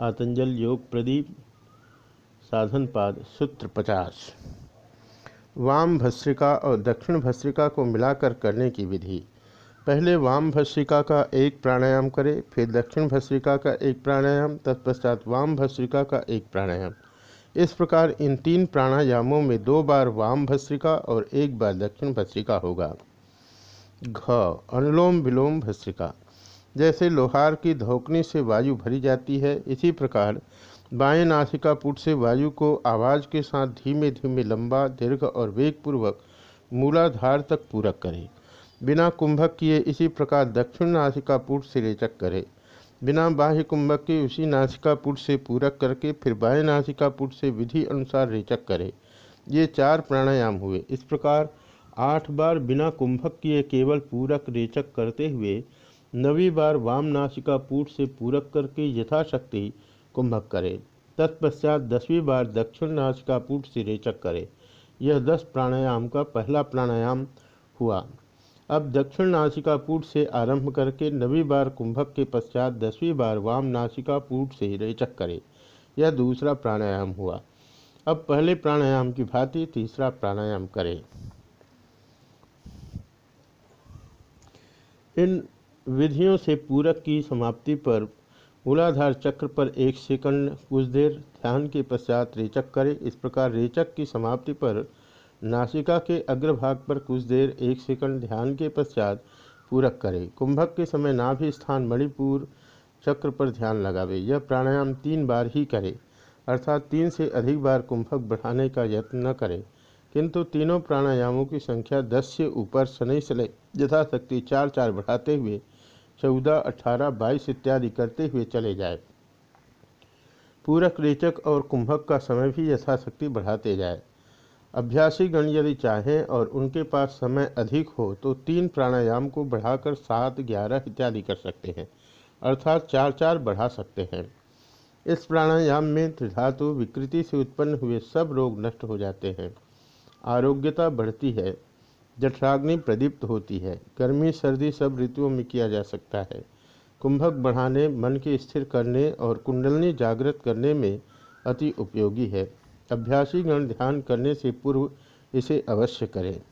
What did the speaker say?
आतंजल योग प्रदीप साधनपाद सूत्र पचास। वाम भस्त्रिका और दक्षिण भस्त्रिका को मिलाकर करने की विधि। पहले वाम भस्त्रिका का एक प्राणायाम करें, फिर दक्षिण भस्त्रिका का एक प्राणायाम, तत्पश्चात वाम भस्त्रिका का एक प्राणायाम। इस प्रकार इन तीन प्राणायामों में दो बार वाम भस्त्रिका और एक बार दक्षिण भस्त्रिका होगा। घ, अनुलोम विलोम भस्त्रिका। जैसे लोहार की धोकनी से वायु भरी जाती है, इसी प्रकार बाएँ नासिका पुट से वायु को आवाज़ के साथ धीमे धीमे लंबा, दीर्घ और वेगपूर्वक मूलाधार तक पूरक करें। बिना कुंभक किए इसी प्रकार दक्षिण नासिका पुट से रेचक करें। बिना बाह्य कुंभक के उसी नासिका पुट से पूरक करके फिर बाएँ नासिका पुट से विधि अनुसार रेचक करें। ये चार प्राणायाम हुए। इस प्रकार आठ बार बिना कुंभक किए केवल पूरक रेचक करते हुए नवी बार वाम नासिका पूट से पूरक करके यथाशक्ति कुंभक करे। तत्पश्चात दसवीं बार दक्षिण नासिका पूट से रेचक करे। यह दस प्राणायाम का पहला प्राणायाम हुआ। अब दक्षिण नासिका पूट से आरंभ करके नवी बार कुंभक के पश्चात दसवीं बार वाम नासिका पूट से रेचक करे। यह दूसरा प्राणायाम हुआ। अब पहले प्राणायाम की भांति तीसरा प्राणायाम करें। इन विधियों से पूरक की समाप्ति पर मूलाधार चक्र पर एक सेकंड कुछ देर ध्यान के पश्चात रेचक करें। इस प्रकार रेचक की समाप्ति पर नासिका के अग्रभाग पर कुछ देर एक सेकंड ध्यान के पश्चात पूरक करें। कुंभक के समय नाभि स्थान मणिपुर चक्र पर ध्यान लगावे। यह प्राणायाम तीन बार ही करें, अर्थात तीन से अधिक बार कुंभक बढ़ाने का यत्न न करें। किंतु तीनों प्राणायामों की संख्या दस से ऊपर शनि से यथाशक्ति चार चार बढ़ाते हुए चौदह, अठारह, बाईस इत्यादि करते हुए चले जाए। पूरक रेचक और कुंभक का समय भी यथाशक्ति बढ़ाते जाए। अभ्यासी गण यदि चाहें और उनके पास समय अधिक हो तो तीन प्राणायाम को बढ़ाकर सात, ग्यारह इत्यादि कर सकते हैं, अर्थात चार चार बढ़ा सकते हैं। इस प्राणायाम में त्रिधातु विकृति से उत्पन्न हुए सब रोग नष्ट हो जाते हैं। आरोग्यता बढ़ती है। जठराग्नि प्रदीप्त होती है। गर्मी, सर्दी सब ऋतुओं में किया जा सकता है। कुंभक बढ़ाने, मन के स्थिर करने और कुंडलनी जागृत करने में अति उपयोगी है। अभ्यासी गण ध्यान करने से पूर्व इसे अवश्य करें।